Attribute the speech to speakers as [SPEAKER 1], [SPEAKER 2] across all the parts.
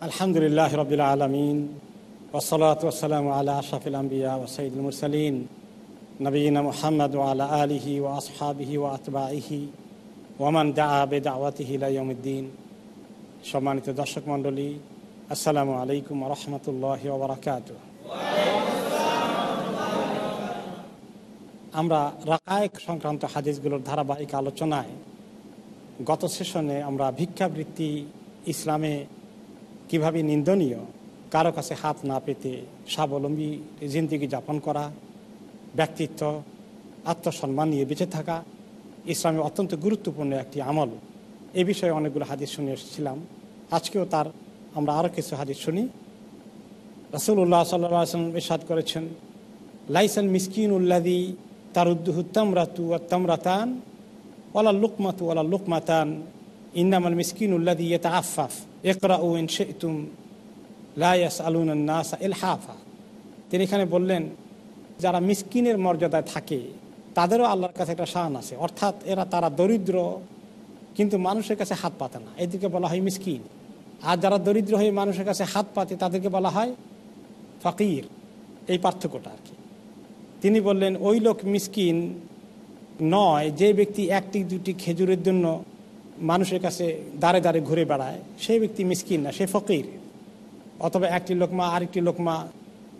[SPEAKER 1] আলহামদুলিল্লাহ রবিল আলমিন ওসলাত ওসালাম আলা আশাফিল নবীন মোহাম্মদ আলা আলিহি ও আসহাবিহি ও আতবাহি ওমান দা আবে দাওয়াতিহি লাইমুদ্দিন সম্মানিত দর্শক মণ্ডলী, আসসালামু আলাইকুম রহমতুল্লাহ ওবরাকাত আমরা রাকায়ক সংক্রান্ত হাদিসগুলোর ধারাবাহিক আলোচনায় গত সেশনে আমরা ভিক্ষাবৃত্তি ইসলামে কীভাবে নিন্দনীয়? কারও কাছে হাত না পেতে স্বাবলম্বী জিন্দিগি যাপন করা, ব্যক্তিত্ব, আত্মসম্মান নিয়ে বেঁচে থাকা, ইসলামে অত্যন্ত গুরুত্বপূর্ণ একটি আমল। এ বিষয়ে অনেকগুলো হাদিস শুনে এসেছিলাম। আজকেও তার আমরা আরও কিছু হাদিস শুনি। রসুল্লাহ সাল্লাম ইসাদ করেছেন, লাইসাল মিসকিন উল্লাদি তার উদ্দুহু তামরাতু তামরাতান ওলা লুকমাতু ওলা লুকমাতান, ইন্নামাল মিসকিন উল্লাদি ইয়েতা আফাফ একরা ইন শেতুম লাইয়াস আলুন নাসা এল হাফা তিনি এখানে বললেন, যারা মিসকিনের মর্যাদায় থাকে, তাদেরও আল্লাহর কাছে একটা শান আছে। অর্থাৎ এরা তারা দরিদ্র, কিন্তু মানুষের কাছে হাত পাতে না। এদিকে বলা হয় মিসকিন। আর যারা দরিদ্র হয়ে মানুষের কাছে হাত পাতে, তাদেরকে বলা হয় ফকির। এই পার্থক্যটা আর কি। তিনি বললেন, ওই লোক মিসকিন নয় যে ব্যক্তি একটি দুটি খেজুরের জন্য মানুষের কাছে দাঁড়ে দাঁড়ে ঘুরে বেড়ায়, সেই ব্যক্তি মিসকিন না, সে ফকির। অথবা একটি লোকমা, আরেকটি লোকমা,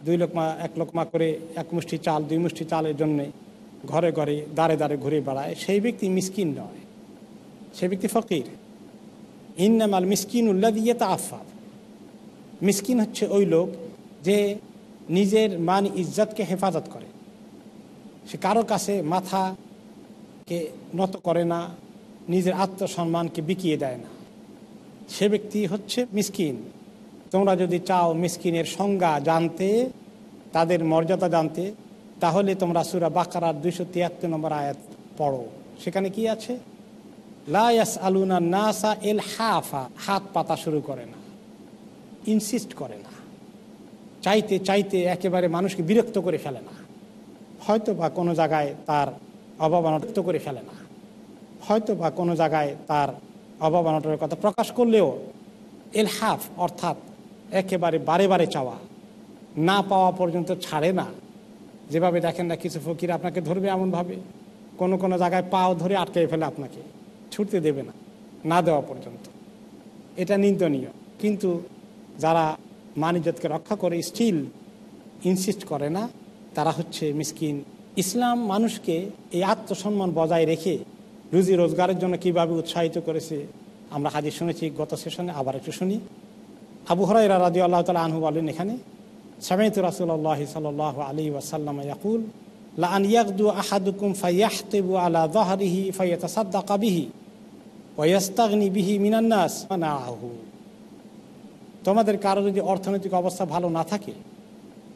[SPEAKER 1] দুই লোকমা, এক লোকমা করে এক মুষ্টি চাল, দুই মুষ্টি চালের জন্যে ঘরে ঘরে দাঁড়ে দাঁড়ে ঘুরে বেড়ায়, সেই ব্যক্তি মিসকিন নয় সেই ব্যক্তি ফকির। ইন্নামাল মিসকিন উল্লা দিয়ে তা আফাব মিসকিন হচ্ছে ওই লোক যে নিজের মান ইজ্জতকে হেফাজত করে। সে কারও কাছে মাথাকে নত করে না নিজের আত্মসম্মানকে বিকিয়ে দেয় না। সে ব্যক্তি হচ্ছে মিসকিন। তোমরা যদি চাও মিসকিনের সংজ্ঞা জানতে, তাদের মর্যাদা জানতে, তাহলে তোমরা সুরা বাকারার দুইশো তিয়াত্তর নম্বর আয়াত পড়ো। সেখানে কি আছে? লায়াস আলুনা নাসা এল হাফা হাত পাতা শুরু করে না। ইনসিস্ট করে না। চাইতে চাইতে একেবারে মানুষকে বিরক্ত করে ফেলে না। হয়তো বা কোনো জায়গায় তার অভাবানট করে ফেলে না। হয়তো বা কোনো জায়গায় তার অভাবানটের কথা প্রকাশ করলেও এলহাফ অর্থাৎ একেবারে বারে বারে চাওয়া না পাওয়া পর্যন্ত ছাড়ে না। যেভাবে দেখেন না কিছু ফকির আপনাকে ধরবে এমনভাবে। কোনো কোনো জায়গায় পাও ধরে আটকে ফেলে আপনাকে। ছুটতে দেবে না না দেওয়া পর্যন্ত। এটা নিন্দনীয়। কিন্তু যারা মানিজতকে রক্ষা করে স্টিল ইনসিস্ট করে না, তারা হচ্ছে মিসকিন। ইসলাম মানুষকে এই আত্মসম্মান বজায় রেখে রুজি রোজগারের জন্য কীভাবে উৎসাহিত করেছে, আমরা হাজির শুনেছি, গত সেশনে আবার একটু শুনি। আবু হরাই রাজি আল্লাহ তালা আনহু বলেন এখানে, সামেত রাসুল্লাহ সাল আলী ওয়াসাল্লাম ইয়াকুল লান ইয়াকদু আহাদুকুম ফাইয়াহতেবু আলা দহরিহি ফাইয়াতাসাদ্দাকা বিহি ওয়াস্তাগনি বিহি মিনান্নাস আহু তোমাদের কারও যদি অর্থনৈতিক অবস্থা ভালো না থাকে,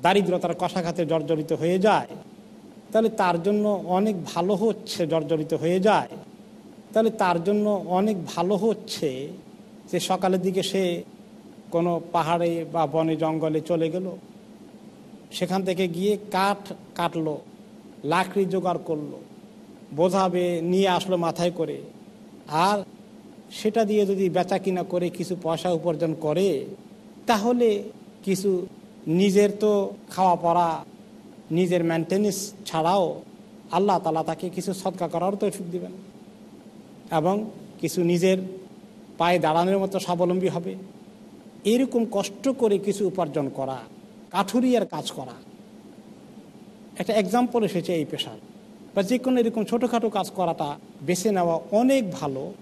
[SPEAKER 1] দারিদ্রতার কষাঘাতে জর্জরিত হয়ে যায় তাহলে তার জন্য অনেক ভালো হচ্ছে, জর্জরিত হয়ে যায়। তাহলে তার জন্য অনেক ভালো হচ্ছে যে সকালের দিকে সে কোনো পাহাড়ে বা বনে জঙ্গলে চলে গেল। সেখান থেকে গিয়ে কাঠ কাটলো, লাকড়ি জোগাড় করল, বোঝাবে, নিয়ে আসলো মাথায় করে। আর সেটা দিয়ে যদি বেচা কিনা করে, কিছু পয়সা উপার্জন করে, তাহলে কিছু নিজের তো খাওয়া পড়া নিজের মেনটেন্স ছাড়াও আল্লাহ তালা তাকে কিছু সৎকা করারও তৌফিক দিবেন। এবং কিছু নিজের পায়ে দাঁড়ানোর মতো স্বাবলম্বী হবে। এরকম কষ্ট করে কিছু উপার্জন করা, কাঠুরিয়ার কাজ করা। একটা এক্সাম্পল এসেছে এই পেশার। বা যে কোনো এরকম ছোটোখাটো কাজ করাটা বেছে নেওয়া অনেক ভালো।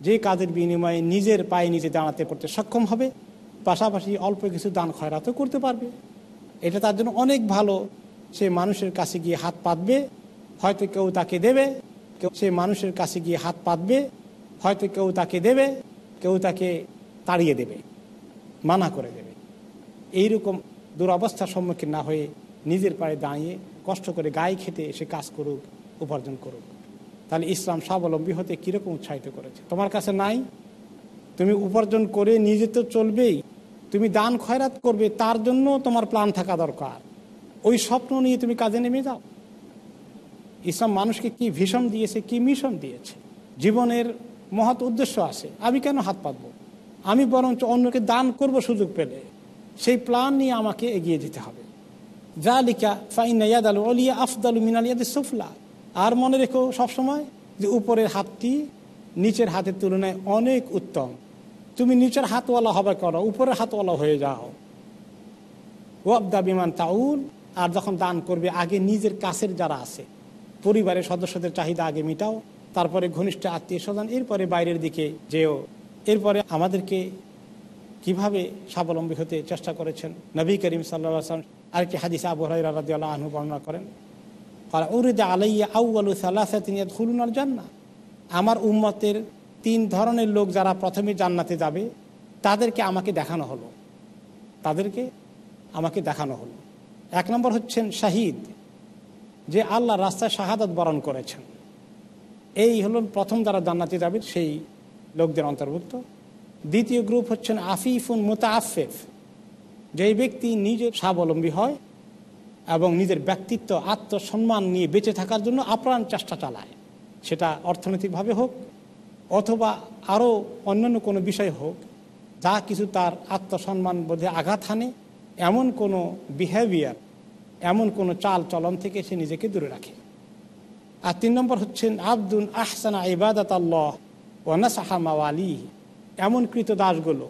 [SPEAKER 1] যে কাজের বিনিময়ে নিজের পায়ে নিজে দাঁড়াতে করতে সক্ষম হবে, পাশাপাশি অল্প কিছু দান খয়রাতও করতে পারবে। এটা তার জন্য অনেক ভালো। সে মানুষের কাছে গিয়ে হাত পাতবে, হয়তো কেউ তাকে দেবে, কেউ সে মানুষের কাছে গিয়ে হাত পাতবে, হয়তো কেউ তাকে দেবে, কেউ তাকে তাড়িয়ে দেবে, মানা করে দেবে। এইরকম দুরবস্থার সম্মুখীন না হয়ে নিজের পায়ে দাঁড়িয়ে কষ্ট করে গায়ে খেতে সে কাজ করুক, উপার্জন করুক। তাহলে ইসলাম স্বাবলম্বী হতে কীরকম উৎসাহিত করেছে? তোমার কাছে নাই? তুমি উপার্জন করে নিজে তো চলবেই। তুমি দান খয়রাত করবে, তার জন্য তোমার প্ল্যান থাকা দরকার। ওই স্বপ্ন নিয়ে তুমি কাজে নেমে যাও। ইসলাম মানুষকে কি ভীষণ দিয়েছে, কি মিশন দিয়েছে? জীবনের মহৎ উদ্দেশ্য আছে। আমি কেন হাত পাতবো? আমি বরঞ্চ অন্যকে দান করব সুযোগ পেলে। সেই প্ল্যান নিয়ে আমাকে এগিয়ে যেতে হবে। জালিকা ফাইন ইয়াদ আলু অলিয়া আফদালু মিনাল সুফলা। আর মনে রেখো সবসময় যে উপরের হাতটি নিচের হাতের তুলনায় অনেক উত্তম। তুমি নিচের হাতওয়ালা হবে করো উপরের হাতওয়ালা হয়ে যাও। ওয়াবদা বিমান তাউল আর যখন দান করবে, আগে নিজের কাছের যারা আছে, পরিবারের সদস্যদের চাহিদা আগে মিটাও, তারপরে ঘনিষ্ঠ আত্মীয় স্বজন, এরপরে বাইরের দিকে যেও। এরপরে আমাদেরকে কীভাবে স্বাবলম্বী হতে চেষ্টা করেছেন? নবী করিম সাল্লাম আরেকটি হাদিস আবু রাদিয়াল্লাহু বর্ণনা করেন আলাইয়া ইয়াদখুলুনাল জান্নাহ আমার উম্মতের তিন ধরনের লোক যারা প্রথমে জান্নাতে যাবে, তাদেরকে আমাকে দেখানো হলো। তাদেরকে আমাকে দেখানো হলো। এক নম্বর হচ্ছেন শাহিদ, যে আল্লাহ রাস্তায় শাহাদত বরণ করেছেন। এই হলেন প্রথম যারা জান্নাতে যাবে সেই লোকদের অন্তর্ভুক্ত। দ্বিতীয় গ্রুপ হচ্ছেন আফিফুন মোতাআফেফ যেই ব্যক্তি নিজের স্বাবলম্বী হয় এবং নিজের ব্যক্তিত্ব, আত্মসম্মান নিয়ে বেঁচে থাকার জন্য আপ্রাণ চেষ্টা চালায়। সেটা অর্থনৈতিকভাবে হোক অথবা আরও অন্যান্য কোনো বিষয় হোক, যা কিছু তার আত্মসম্মান বোধে আঘাত হানে এমন কোনো বিহেভিয়ার এমন কোনো চাল চলন থেকে সে নিজেকে দূরে রাখে। আর তিন নম্বর হচ্ছেন আব্দুল আহসানা ইবাদাত আল্লাহ ওয়ানাসাহা মাওয়ালি এমন কৃতদাসগুলো,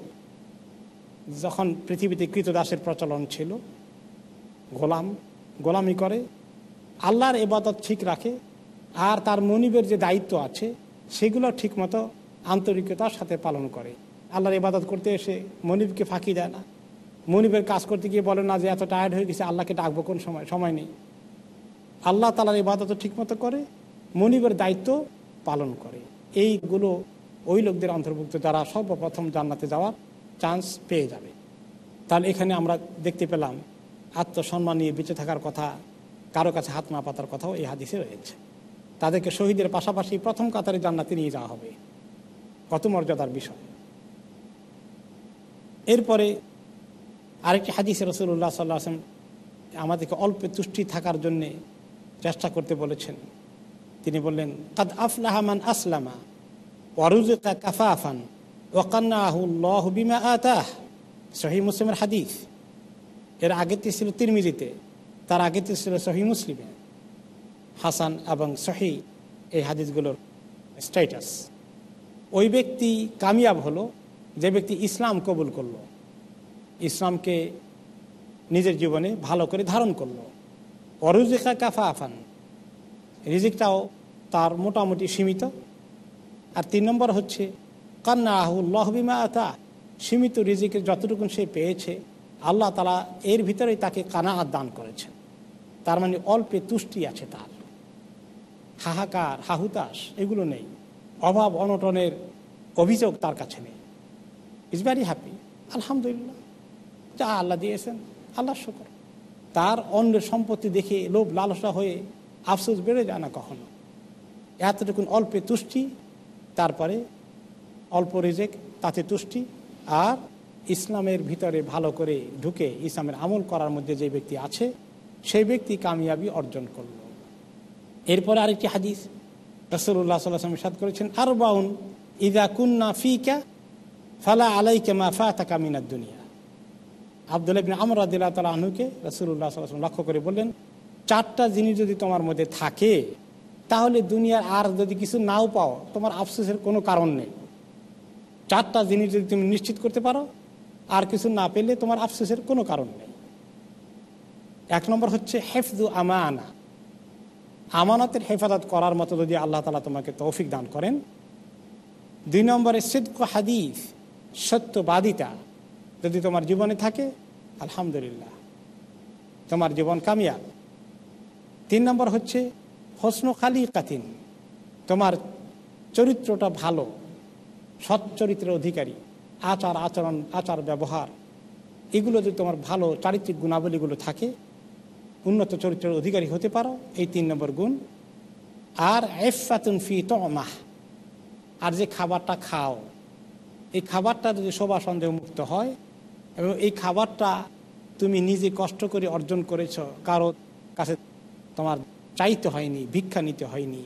[SPEAKER 1] যখন পৃথিবীতে কৃতদাসের প্রচলন ছিল, গোলাম, গোলামি করে, আল্লাহর এবাদত ঠিক রাখে, আর তার মনিবের যে দায়িত্ব আছে, সেগুলো ঠিকমতো আন্তরিকতার সাথে পালন করে। আল্লাহর ইবাদত করতে এসে মনিবকে ফাঁকি দেয় না। মনিবের কাজ করতে গিয়ে বলে না যে এত টায়ার্ড হয়ে গেছে, আল্লাহকে ডাকবো কোন সময়? সময় নেই। আল্লাহ তালার ইবাদত ঠিকমতো করে, মনিবের দায়িত্ব পালন করে। এইগুলো ওই লোকদের অন্তর্ভুক্ত যারা সর্বপ্রথম জান্নাতে যাওয়ার চান্স পেয়ে যাবে। তাহলে এখানে আমরা দেখতে পেলাম, আত্মসম্মান নিয়ে বেঁচে থাকার কথা, কারও কাছে হাত না পাতার কথাও এই হাদিসে রয়েছে। তাদেরকে শহীদের পাশাপাশি প্রথম কাতারে জান্নাতে নিয়ে যাওয়া হবে। কত মর্যাদার বিষয়। এরপরে আরেকটি হাদিসে রসুল্লাহ সাল্লাহ আসলাম আমাদেরকে অল্প তুষ্টি থাকার জন্যে চেষ্টা করতে বলেছেন। তিনি বললেন, কাদ আফলাহামান আসলামা ওয়ারুজা কাফাফান ওকান্নাহুল্লাহ বিমা আতাহ। সহি মুসলিমের হাদিস। এর আগেতে ছিল তিরমিজিতে, তার আগেতে ছিল সহি মুসলিমে। হাসান এবং সহি এই হাদিসগুলোর স্ট্যাটাস ওই ব্যক্তি কামিয়াব হলো, যে ব্যক্তি ইসলাম কবুল করল। ইসলামকে নিজের জীবনে ভালো করে ধারণ করল। অরুজিকা কাফা আফান। রিজিকটাও তার মোটামুটি সীমিত। আর তিন নম্বর হচ্ছে, কান্না আহুল্লাহবিমা আতা। সীমিত রিজিকের যতটুকু সে পেয়েছে, আল্লাহ তালা এর ভিতরেই তাকে কানাহাত দান করেছেন। তার মানে অল্পে তুষ্টি আছে তার। হাহাকার হাহুতাস এগুলো নেই। অভাব, অনটনের অভিযোগ তার কাছে নেই। ইজ ভ্যারি হ্যাপি আলহামদুলিল্লাহ। যা আল্লাহ দিয়েছেন, আল্লাহ শুকর। তার অন্য সম্পত্তি দেখে লোভ লালসা হয়ে আফসোস বেড়ে যায় না কখনো। এতটুকুন অল্পে তুষ্টি, তারপরে অল্প রেজেক, তাতে তুষ্টি, আর ইসলামের ভিতরে ভালো করে ঢুকে ইসলামের আমল করার মধ্যে যে ব্যক্তি আছে, সেই ব্যক্তি কামিয়াবি অর্জন করল। এরপরে আরেকটি হাদিস রসুল্লাহ সাল্লাম সাদ করেছেন আর বাউন ইদা কুন্না ফিকা ফালা আলাইকে মা ফা তাকা মিনার দুনিয়া। আবদুল্লাহ বিন আমর আদিল্লাহ তালা আনুকে রসুল্লাহ সাল্লাম লক্ষ্য করে বললেন, চারটা জিনিস যদি তোমার মধ্যে থাকে, তাহলে দুনিয়ার আর যদি কিছু নাও পাও, তোমার আফসোসের কোনো কারণ নেই। চারটা জিনিস যদি তুমি নিশ্চিত করতে পারো, আর কিছু না পেলে তোমার আফসোসের কোনো কারণ নেই। এক নম্বর হচ্ছে হেফদু আমানা। আমানতের হেফাজত করার মতো যদি আল্লাহ তালা তোমাকে তৌফিক দান করেন। দুই নম্বরে সিদ্ক হাদিফ সত্যবাদিতা। যদি তোমার জীবনে থাকে, আলহামদুলিল্লাহ। তোমার জীবন কামিয়াব। তিন নম্বর হচ্ছে, হসন খালি কাতিন তোমার চরিত্রটা ভালো, সৎ চরিত্রের অধিকারী, আচার আচরণ, আচার ব্যবহার, এগুলো যদি তোমার ভালো চারিত্রিক গুণাবলীগুলো থাকে, উন্নত চরিত্রের অধিকারী হতে পারো, এই তিন নম্বর গুণ। আর এফাতুন ফি তমাহ, আর যে খাবারটা খাও, এই খাবারটা যদি শোভা সন্দেহ মুক্ত হয় এবং এই খাবারটা তুমি নিজে কষ্ট করে অর্জন করেছ, কারও কাছে তোমার চাইতে হয়নি, ভিক্ষা নিতে হয়নি,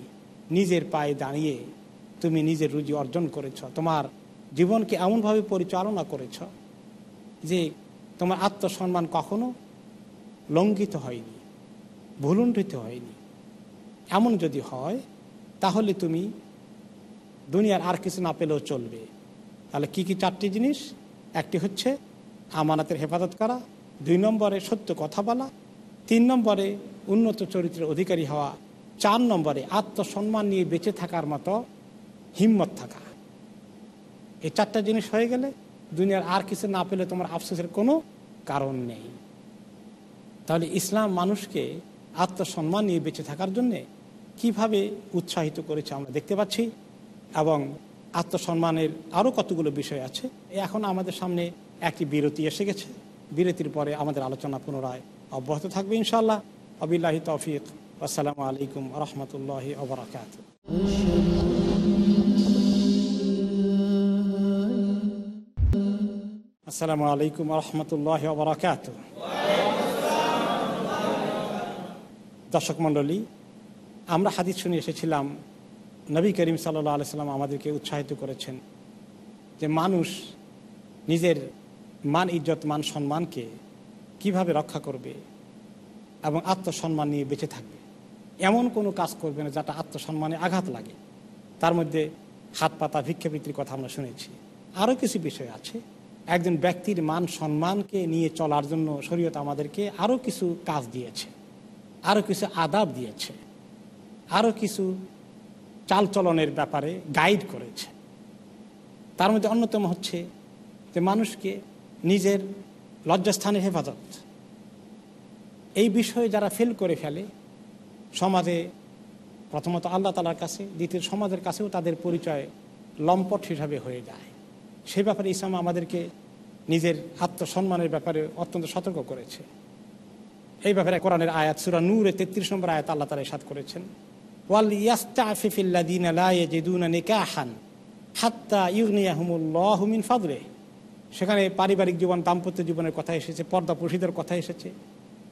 [SPEAKER 1] নিজের পায়ে দাঁড়িয়ে তুমি নিজের রুজি অর্জন করেছ, তোমার জীবনকে এমনভাবে পরিচালনা করেছ যে তোমার আত্মসম্মান কখনো লঙ্ঘিত হয়নি, ভুলুণ্ঠিত হয়নি। এমন যদি হয়, তাহলে তুমি দুনিয়ার আর কিছু না পেলেও চলবে। তাহলে কি কি চারটি জিনিস? একটি হচ্ছে আমানাতের হেফাজত করা, দুই নম্বরে সত্য কথা বলা, তিন নম্বরে উন্নত চরিত্রের অধিকারী হওয়া, চার নম্বরে আত্মসম্মান নিয়ে বেঁচে থাকার মতো হিম্মত থাকা। এই চারটা জিনিস হয়ে গেলে দুনিয়ার আর কিছু না পেলে তোমার আফসোসের কোনো কারণ নেই। তাহলে ইসলাম মানুষকে আত্মসম্মান নিয়ে বেঁচে থাকার জন্যে কীভাবে উৎসাহিত করেছে আমরা দেখতে পাচ্ছি, এবং আত্মসম্মানের আরও কতগুলো বিষয় আছে এখন আমাদের সামনে একটি বিরতি এসে গেছে। বিরতির পরে আমাদের আলোচনা পুনরায় অব্যাহত থাকবে ইনশাল্লাহ আবিল্লাহি তৌফিক। আসসালামু আলাইকুম রহমতুল্লাহ ওবরাকাত আসসালামু আলাইকুম রহমতুল্লাহ ওবরাকাত দর্শক মণ্ডলী, আমরা হাদিস শুনে এসেছিলাম, নবী করিম সাল্লাহ আলাইসাল্লাম আমাদেরকে উৎসাহিত করেছেন যে মানুষ নিজের মান ইজ্জত, মান সম্মানকে কীভাবে রক্ষা করবে এবং আত্মসম্মান নিয়ে বেঁচে থাকবে? এমন কোনো কাজ করবে না যাটা আত্মসম্মানে আঘাত লাগে। তার মধ্যে হাত পাতা ভিক্ষাবৃত্তির কথা আমরা শুনেছি। আরও কিছু বিষয় আছে। একজন ব্যক্তির মান সম্মানকে নিয়ে চলার জন্য শরীয়ত আমাদেরকে আরও কিছু কাজ দিয়েছে, আরও কিছু আদাব দিয়েছে, আরও কিছু চালচলনের ব্যাপারে গাইড করেছে। তার মধ্যে অন্যতম হচ্ছে যে মানুষকে নিজের লজ্জাস্থানের হেফাজত। এই বিষয়ে যারা ফেল করে ফেলে, সমাজে প্রথমত আল্লাহ তালার কাছে, দ্বিতীয় সমাজের কাছেও তাদের পরিচয় লম্পট হিসাবে হয়ে যায়। সে ব্যাপারে ইসলাম আমাদেরকে নিজের আত্মসম্মানের ব্যাপারে অত্যন্ত সতর্ক করেছে। এই ব্যাপারে কোরআনের আয়াত, সুরা নূরে তেত্রিশ নম্বর আয়াত আল্লাহ তালা সাত করেছেন। ওয়াল ইয়াস্তাফিফিল্লাদিন লাইয়াজিদুনা নিকাহান হাত্তা ইউনিয়াহমুল্লাহমিন ফাদরে সেখানে পারিবারিক জীবন, দাম্পত্য জীবনের কথা এসেছে, পর্দা প্রসিদের কথা এসেছে,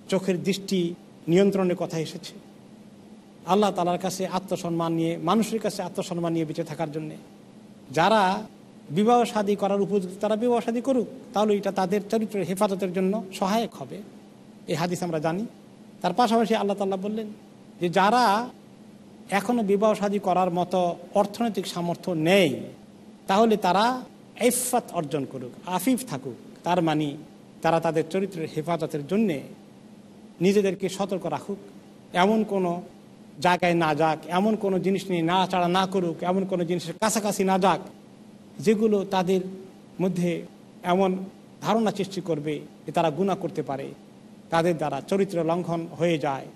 [SPEAKER 1] চোখের দৃষ্টি নিয়ন্ত্রণের কথা এসেছে। আল্লাহ তালার কাছে আত্মসম্মান নিয়ে, মানুষের কাছে আত্মসম্মান নিয়ে বেঁচে থাকার জন্যে। যারা বিবাহ শাদী করার উপযুক্ত, তারা বিবাহ শাদী করুক, তাহলে এটা তাদের চরিত্রের হেফাজতের জন্য সহায়ক হবে। এই হাদিস আমরা জানি। তার পাশাপাশি আল্লাহ তাল্লাহ বললেন যে, যারা এখনও বিবাহ শাদী করার মতো অর্থনৈতিক সামর্থ্য নেই, তাহলে তারা এফাত অর্জন করুক, আফিফ থাকুক, তার মানে তারা তাদের চরিত্রের হেফাজতের জন্যে নিজেদেরকে সতর্ক রাখুক। এমন কোনো জায়গায় না যাক, এমন কোনো জিনিস নিয়ে নাড়াচাড়া না করুক, এমন কোনো জিনিসের কাছাকাছি না যাক, যেগুলো তাদের মধ্যে এমন ধারণা সৃষ্টি করবে যে তারা গুণা করতে পারে। তাদের দ্বারা চরিত্র লঙ্ঘন হয়ে যায়,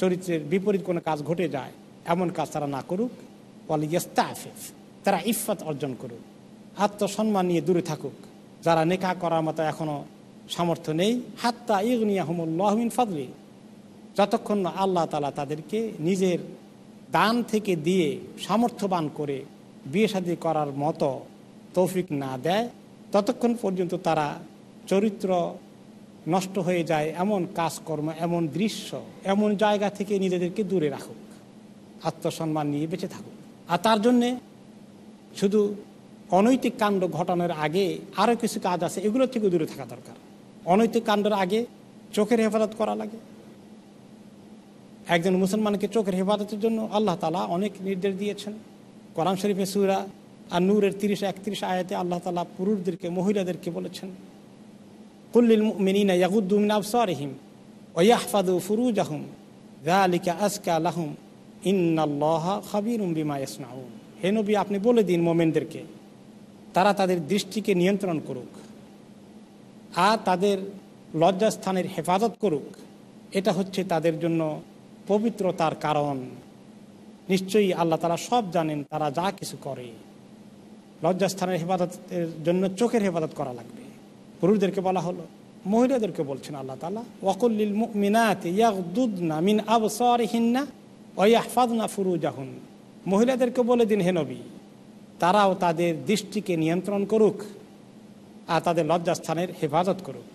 [SPEAKER 1] চরিত্রের বিপরীত কোনো কাজ ঘটে যায়, এমন কাজ তারা না করুক। বলে ইস্তাফিফ তারা ইফাত অর্জন করুক। আত্মসম্মান নিয়ে দূরে থাকুক। যারা নেকা করার মতো এখনও সামর্থ্য নেই, হাত্তা ইগনিয়াহমুল্লাহমিন ফাদলি। যতক্ষণ না আল্লাহ তালা তাদেরকে নিজের দান থেকে দিয়ে সামর্থ্যবান করে বিয়ে শাদী করার মতো তৌফিক না দেয়, ততক্ষণ পর্যন্ত তারা চরিত্র নষ্ট হয়ে যায়, এমন কাজকর্ম, এমন দৃশ্য, এমন জায়গা থেকে নিজেদেরকে দূরে রাখুক। আত্মসম্মান নিয়ে বেঁচে থাকুক। আর তার জন্যে শুধু অনৈতিক কাণ্ড ঘটানোর আগে আরও কিছু কাজ আছে, এগুলো থেকে দূরে থাকা দরকার। অনৈতিক কাণ্ডের আগে চোখের হেফাজত করা লাগে। একজন মুসলমানকে চোখের হেফাজতের জন্য আল্লাহ তালা অনেক নির্দেশ দিয়েছেন। কোরআন শরীফে সুরা আর নূরের তিরিশ, একত্রিশ আয়াতে আল্লাহ তালা পুরুষদেরকে, মহিলাদেরকে বলেছেন কুল্লিল মিনিনা ইয়াগুদ্দুমিন আবসারহিম ওয়াহফাদু ফুরুজ আহম রালিকা আজকা লাহুম। ইন্নাল্লাহ খাবিরুম বিমা ইসনাউন হে নবী, আপনি বলে দিন মোমেনদেরকে তারা তাদের দৃষ্টিকে নিয়ন্ত্রণ করুক। আর তাদের লজ্জাস্থানের হেফাজত করুক। এটা হচ্ছে তাদের জন্য পবিত্রতার কারণ। নিশ্চয়ই আল্লাহ তারা সব জানেন তারা যা কিছু করে। লজ্জাস্থানের হেফাজতের জন্য চোখের হেফাজত করা লাগবে। পুরুষদেরকে বলা হলো, মহিলাদেরকে বলছেন আল্লাহ তালা ওয়াকুল্লিল মিনাত ইয়াকুদ্না মিন আবসরহিন্না ওয়াহফাদনা ফুরুজাহুন। মহিলাদেরকে বলে দিন হেনবি তারাও তাদের দৃষ্টিকে নিয়ন্ত্রণ করুক আর তাদের লজ্জাস্থানের হেফাজত করুক।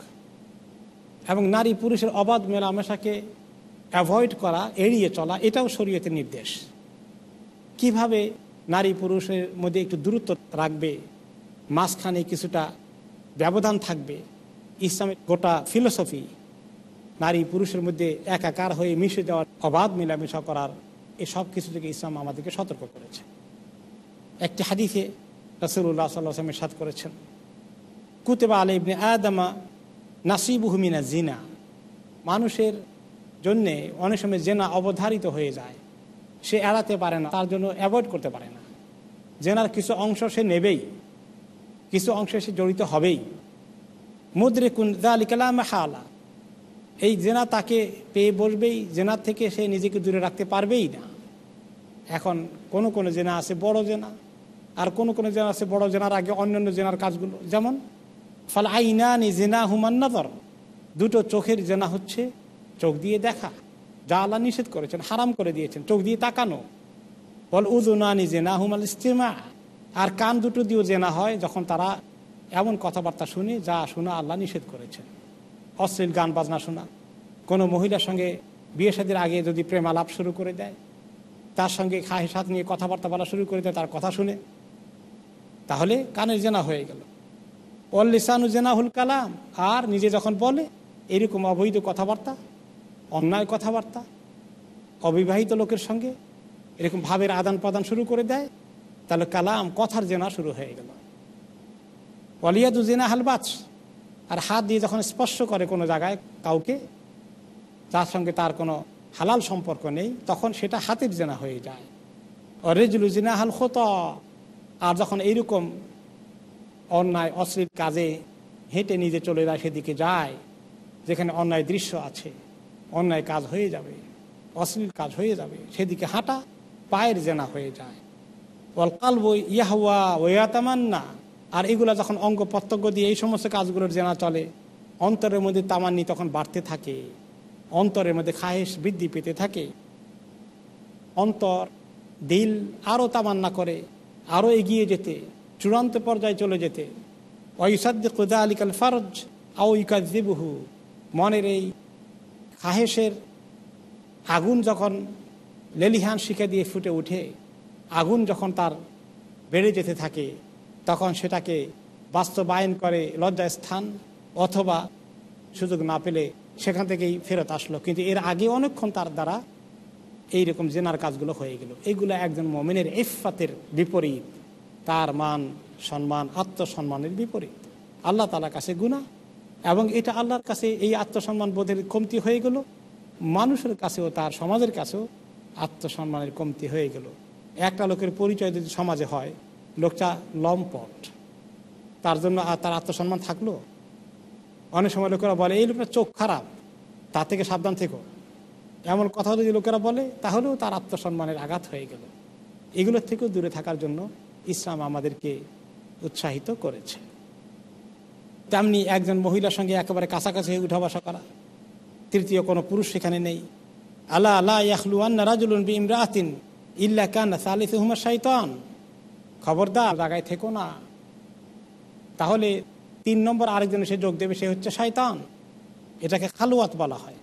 [SPEAKER 1] এবং নারী পুরুষের অবাধ মেলামেশাকে অ্যাভয়েড করা, এড়িয়ে চলা, এটাও শরীয়তের নির্দেশ। কীভাবে নারী পুরুষের মধ্যে একটু দূরত্ব রাখবে, মাঝখানে কিছুটা ব্যবধান থাকবে, ইসলামের গোটা ফিলোসফি নারী পুরুষের মধ্যে একাকার হয়ে মিশে যাওয়ার অবাধ মেলামেশা করার, এসব কিছু থেকে ইসলাম আমাদেরকে সতর্ক করেছে। একটি হাদিফে রসুল্লাহ সাল্লামের সাথ করেছেন। কুতেবা আলী ইবনে আদামা নাসিবুহমিনা জিনা মানুষের জন্যে অনেক সময় জেনা অবধারিত হয়ে যায়। সে এড়াতে পারে না, তার জন্য অ্যাভয়েড করতে পারে না। জেনার কিছু অংশ সে নেবেই, কিছু অংশে সে জড়িত হবেই। মুদ্রে কুন জালিকালাম হালা এই জেনা তাকে পেয়ে বসবেই জেনার থেকে সে নিজেকে দূরে রাখতে পারবেই না। এখন কোন কোন জেনা আছে, বড় জেনা। আর কোন কোন জেনা আছে, বড় জেনার আগে অন্যান্য জেনার কাজগুলো। যেমন ফল আইনানি জেনা হুমান্নাদর দুটো চোখের জেনা হচ্ছে চোখ দিয়ে দেখা। যা আল্লাহ নিষেধ করেছেন, হারাম করে দিয়েছেন, চোখ দিয়ে তাকানো। বল উজুনানি জেনা হুমাল ইস্তেমা। আর কান দুটো দিয়েও জেনা হয় যখন তারা এমন কথাবার্তা শুনে, যা শোনা আল্লাহ নিষেধ করেছেন। অশ্লীল গান বাজনা শোনা। কোনো মহিলার সঙ্গে বিয়ে সাদের আগে যদি প্রেম আলাপ শুরু করে দেয়, তার সঙ্গে খাহে সাথ নিয়ে কথাবার্তা বলা শুরু করে দেয়, তার কথা শুনে। তাহলে কানের জেনা হয়ে গেল। অল্লিসানু জেনাহুল কালাম। আর নিজে যখন বলে, এরকম অবৈধ কথাবার্তা, অন্যায় কথাবার্তা, অবিবাহিত লোকের সঙ্গে এরকম ভাবের আদান প্রদান শুরু করে দেয়, তাহলে কালাম কথার জেনা শুরু হয়ে গেল। অলিয়াদু জেনা হালবাচ আর হাত দিয়ে যখন স্পর্শ করে কোনো জায়গায় কাউকে তার সঙ্গে তার কোনো হালাল সম্পর্ক নেই, তখন সেটা হাতের জেনা হয়ে যায়। অরেজুলু জিনা হাল খত। আর যখন এইরকম অন্যায়, অশ্লীল কাজে হেঁটে নিজে চলে যায়, সেদিকে যায়, যেখানে অন্যায় দৃশ্য আছে, অন্যায় কাজ হয়ে যাবে, অশ্লীল কাজ হয়ে যাবে, সেদিকে হাঁটা পায়ের জেনা হয়ে যায়। ওয়াল কালব ইয়াহুয়া ওয়াতামান্না আর এগুলো যখন অঙ্গ প্রত্যঙ্গ দিয়ে এই সমস্ত কাজগুলোর জেনা চলে, অন্তরের মধ্যে তামান্নি তখন বাড়তে থাকে, অন্তরের মধ্যে খাহেস বৃদ্ধি পেতে থাকে। অন্তর, দিল আরও তামান্না করে আরও এগিয়ে যেতে, চূড়ান্ত পর্যায়ে চলে যেতে। ওয়ুসাদ্দি কুদা আলিকাল ফরজ, আও ইকাজিবুহু মনের এই খাহেসের আগুন যখন লেলিহান শিখে দিয়ে ফুটে উঠে আগুন যখন তার বেড়ে যেতে থাকে, তখন সেটাকে বাস্তবায়ন করে লজ্জা স্থান অথবা সুযোগ না পেলে সেখান থেকেই ফেরত আসলো। কিন্তু এর আগে অনেকক্ষণ তার দ্বারা এইরকম জেনার কাজগুলো হয়ে গেল। এইগুলো একজন মমিনের ইফাতের বিপরীত। তার মান, সম্মান, আত্মসম্মানের বিপরীত। আল্লাহ তালার কাছে গুণা এবং এটা আল্লাহর কাছে এই আত্মসম্মান বোধের কমতি হয়ে গেল। মানুষের কাছেও, তার সমাজের কাছেও আত্মসম্মানের কমতি হয়ে গেল। একটা লোকের পরিচয় যদি সমাজে হয়, লোকটা লম্পট। তার জন্য তার আত্মসম্মান থাকল? অনেক সময় লোকেরা বলে, এই লোকটা চোখ খারাপ। তা থেকে সাবধান থেকো। এমন কথা যদি লোকেরা বলে, তাহলেও তার আত্মসম্মানের আঘাত হয়ে গেল। এগুলোর থেকেও দূরে থাকার জন্য ইসলাম আমাদেরকে উৎসাহিত করেছে। তেমনি একজন মহিলার সঙ্গে একেবারে কাছাকাছি হয়ে উঠা বসা করা। তৃতীয় কোনো পুরুষ সেখানে নেই। আল্লাহ আল্লাহ ইয়াহলু আন্না রাজুলুন বি ইমরাতিন ইল্লা সালিস হুমার শাইতান। খবরদার, জায়গায় থেকো না। তাহলে তিন নম্বর আরেকজন সে যোগ দেবে, সে হচ্ছে শয়তান এটাকে খালুয়াত বলা হয়।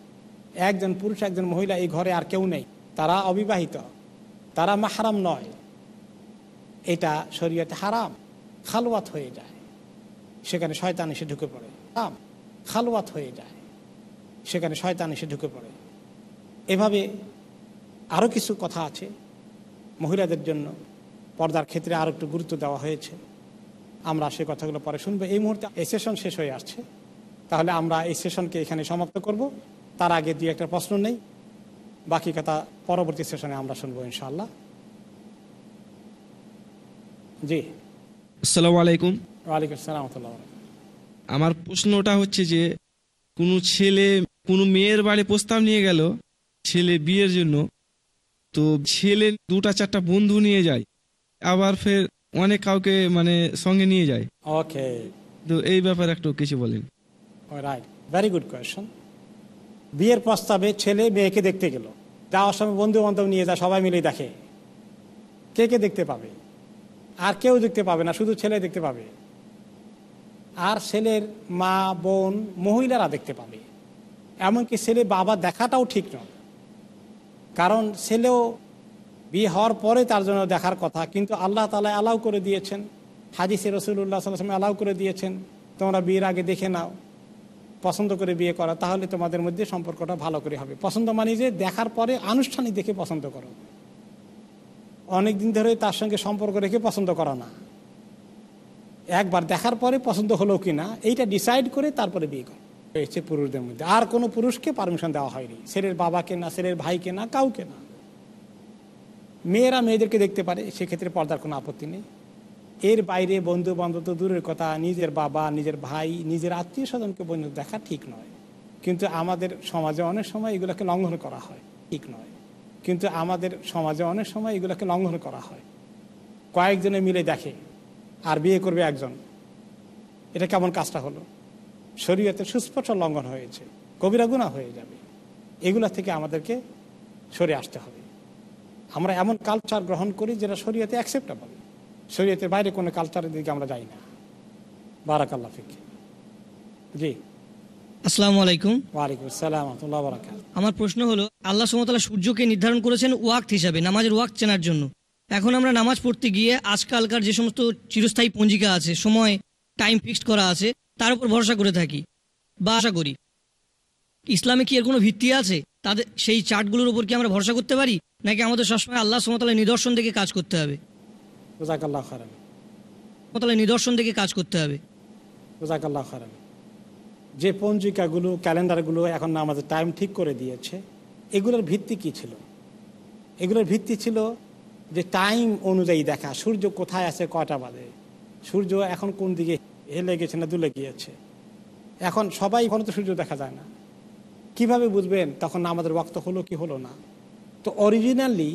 [SPEAKER 1] একজন পুরুষ, একজন মহিলা এই ঘরে আর কেউ নেই। তারা অবিবাহিত। তারা মাহারাম নয়। এটা শরীয়তে হারাম। খালওয়াত হয়ে যায়। সেখানে শয়তান এসে ঢুকে পড়ে। হারাম। খালওয়াত হয়ে যায়। সেখানে শয়তান এসে ঢুকে পড়ে। এভাবে আরও কিছু কথা আছে মহিলাদের জন্য। পর্দার ক্ষেত্রে আরও একটু গুরুত্ব দেওয়া হয়েছে। আমরা সে কথাগুলো পরে শুনব। এই মুহূর্তে এই সেশন শেষ হয়ে আসছে। তাহলে আমরা এই সেশনকে এখানে সমাপ্ত করব। তার আগে দুই একটা প্রশ্ন নেই। বাকি কথা পরবর্তী সেশনে আমরা শুনব ইনশাল্লাহ জি।
[SPEAKER 2] আসসালামু আলাইকুম।
[SPEAKER 1] ওয়ালাইকুম আসসালাম
[SPEAKER 2] আমার প্রশ্নটা হচ্ছে যে কোনো ছেলে কোনো মেয়ের বাড়ি প্রস্তাব নিয়ে গেল ছেলে বিয়ের জন্য? তো ছেলে দুটা চারটা বন্ধু নিয়ে যায় আবার ফের অনেক কাউকে মানে সঙ্গে নিয়ে যায়।
[SPEAKER 1] ওকে।
[SPEAKER 2] তো এই ব্যাপারে একটু কিছু বলেন।
[SPEAKER 1] রাইট ভেরি গুড কোয়েশন বিয়ের প্রস্তাবে ছেলে মেয়েকে দেখতে গেল। যাওয়ার সময় বন্ধু বান্ধব নিয়ে যায়, সবাই মিলে দেখে। কে কে দেখতে পাবে? আর কেউ দেখতে পাবে না, শুধু ছেলে দেখতে পাবে। আর ছেলের মা, বোন, মহিলারা দেখতে পাবে। এমনকি ছেলে বাবা দেখাটাও ঠিক নয়। কারণ ছেলেও বিয়ে হওয়ার পরে তার জন্য দেখার কথা, কিন্তু আল্লাহ তালা অ্যালাউ করে দিয়েছেন। হাদিসে রসুল্লাহ সাল্লাম অ্যালাউ করে দিয়েছেন, তোমরা বিয়ের আগে দেখে নাও। পছন্দ করে বিয়ে করা, তাহলে তোমাদের মধ্যে সম্পর্কটা ভালো করে হবে। পছন্দ মানে যে দেখার পরে আনুষ্ঠানিক দেখে পছন্দ করো। অনেক দিন ধরে তার সঙ্গে সম্পর্ক রেখে পছন্দ করা না। একবার দেখার পরে পছন্দ হলো কি না, এইটা ডিসাইড করে তারপরে বিয়ে করো। হয়েছে পুরুষদের মধ্যে। আর কোনো পুরুষকে পারমিশন দেওয়া হয়নি। ছেলের বাবাকে না, ছেলের ভাইকে না, কাউকে না। মেয়েরা মেয়েদেরকে দেখতে পারে, সেক্ষেত্রে পর্দার কোনো আপত্তি নেই। এর বাইরে বন্ধু বান্ধব তো দূরের কথা, নিজের বাবা, নিজের ভাই, নিজের আত্মীয় স্বজনকে বন্ধু দেখা ঠিক নয়। কিন্তু আমাদের সমাজে অনেক সময় এগুলোকে লঙ্ঘন করা হয়, ঠিক নয়। কিন্তু আমাদের সমাজে অনেক সময় এগুলোকে লঙ্ঘন করা হয়। কয়েকজনে মিলে দেখে, আর বিয়ে করবে একজন। এটা কেমন কাজটা হলো? শরীয়তে সুস্পষ্ট লঙ্ঘন হয়েছে কবিরা গুণা হয়ে যাবে। এগুলা থেকে আমাদেরকে সরে আসতে হবে। আমরা এমন কালচার গ্রহণ করি যেটা শরীয়তে অ্যাকসেপ্টেবল শরীয়তের বাইরে কোনো কালচারের দিকে আমরা যাই না। বারাকাল্লা ফিক। জি।
[SPEAKER 3] আসসালামু আলাইকুম।
[SPEAKER 1] ওয়ালাইকুম আসসালাম বারাকাত
[SPEAKER 3] আমার প্রশ্ন হলো আল্লাহ সুমতাল্লাহ সূর্যকে নির্ধারণ করেছেন ওয়াক্ত হিসাবে নামাজের ওয়াক্ত চেনার জন্য। এখন আমরা নামাজ পড়তে গিয়ে আজকালকার যে সমস্ত চিরস্থায়ী পঞ্জিকা আছে সময় টাইম ফিক্সড করা আছে তার উপর ভরসা করে থাকি। বা আশা করি ইসলামে কি এর কোনো ভিত্তি আছে? তাদের সেই চার্টগুলোর উপর কি আমরা ভরসা করতে পারি? নাকি আমাদের সবসময় আল্লাহ সুমতাল্লাহ নিদর্শন থেকে কাজ করতে হবে?
[SPEAKER 1] খারান
[SPEAKER 3] সুমতাল্লাহ নিদর্শন থেকে কাজ করতে হবে।
[SPEAKER 1] খারান যে পঞ্জিকাগুলো ক্যালেন্ডারগুলো এখন আমাদের টাইম ঠিক করে দিয়েছে এগুলোর ভিত্তি কি ছিল? এগুলোর ভিত্তি ছিল যে টাইম অনুযায়ী দেখা সূর্য কোথায় আছে কটা বাজে? সূর্য এখন কোন দিকে হেলে গেছে না দুলে গিয়েছে? এখন সবাই এখন তো সূর্য দেখা যায় না। কীভাবে বুঝবেন তখন আমাদের বক্ত হলো কি হলো না? তো অরিজিনালি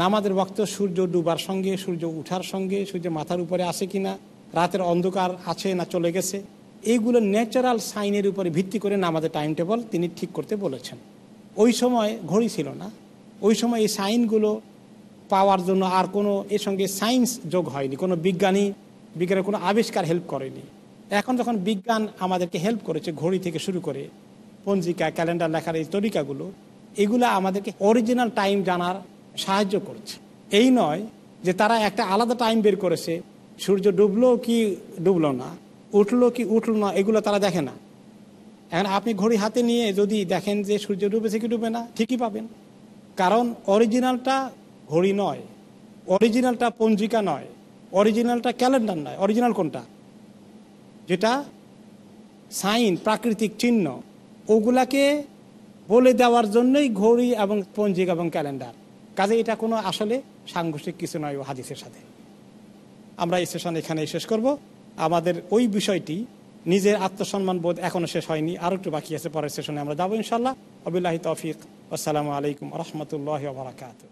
[SPEAKER 1] নামাজের বক্ত সূর্য ডুবার সঙ্গে, সূর্য উঠার সঙ্গে, সূর্য মাথার উপরে আসে কিনা, রাতের অন্ধকার আছে না চলে গেছে এইগুলো ন্যাচারাল সাইনের উপরে ভিত্তি করে নামাজের টাইম টেবল তিনি ঠিক করতে বলেছেন। ওই সময় ঘড়ি ছিল না। ওই সময় এই সাইনগুলো পাওয়ার জন্য আর কোনো, এর সঙ্গে সায়েন্স যোগ হয়নি। কোনো বিজ্ঞানী, বিজ্ঞানের কোনো আবিষ্কার হেল্প করেনি। এখন যখন বিজ্ঞান আমাদেরকে হেল্প করেছে ঘড়ি থেকে শুরু করে পঞ্জিকা ক্যালেন্ডার লেখার এই তরিকাগুলো, এগুলো আমাদেরকে অরিজিনাল টাইম জানার সাহায্য করছে। এই নয় যে তারা একটা আলাদা টাইম বের করেছে, সূর্য ডুবলো কি ডুবলো না, উঠল কি উঠল না, এগুলো তারা দেখে না। এখন আপনি ঘড়ি হাতে নিয়ে যদি দেখেন যে সূর্য ডুবেছে কি ডুবে না, ঠিকই পাবেন। কারণ অরিজিনালটা ঘড়ি নয় অরিজিনালটা পঞ্জিকা নয় অরিজিনালটা ক্যালেন্ডার নয়। অরিজিনাল কোনটা? যেটা সাইন প্রাকৃতিক চিহ্ন, ওগুলাকে বলে দেওয়ার জন্যই ঘড়ি এবং পঞ্জিকা এবং ক্যালেন্ডার কাজে এটা কোনো আসলে সাংঘর্ষিক কিছু নয় ও হাদিসের সাথে। আমরা এই সেশন এখানে শেষ করব। আমাদের ওই বিষয়টি, নিজের আত্মসম্মান বোধ এখনও শেষ হয়নি আরও একটু বাকি আছে পরের সেশনে আমরা যাব ইনশাল্লাহ আবিল্লাহি তফিক। আসসালামু আলাইকুম রহমতুল্লাহ বারাকাতু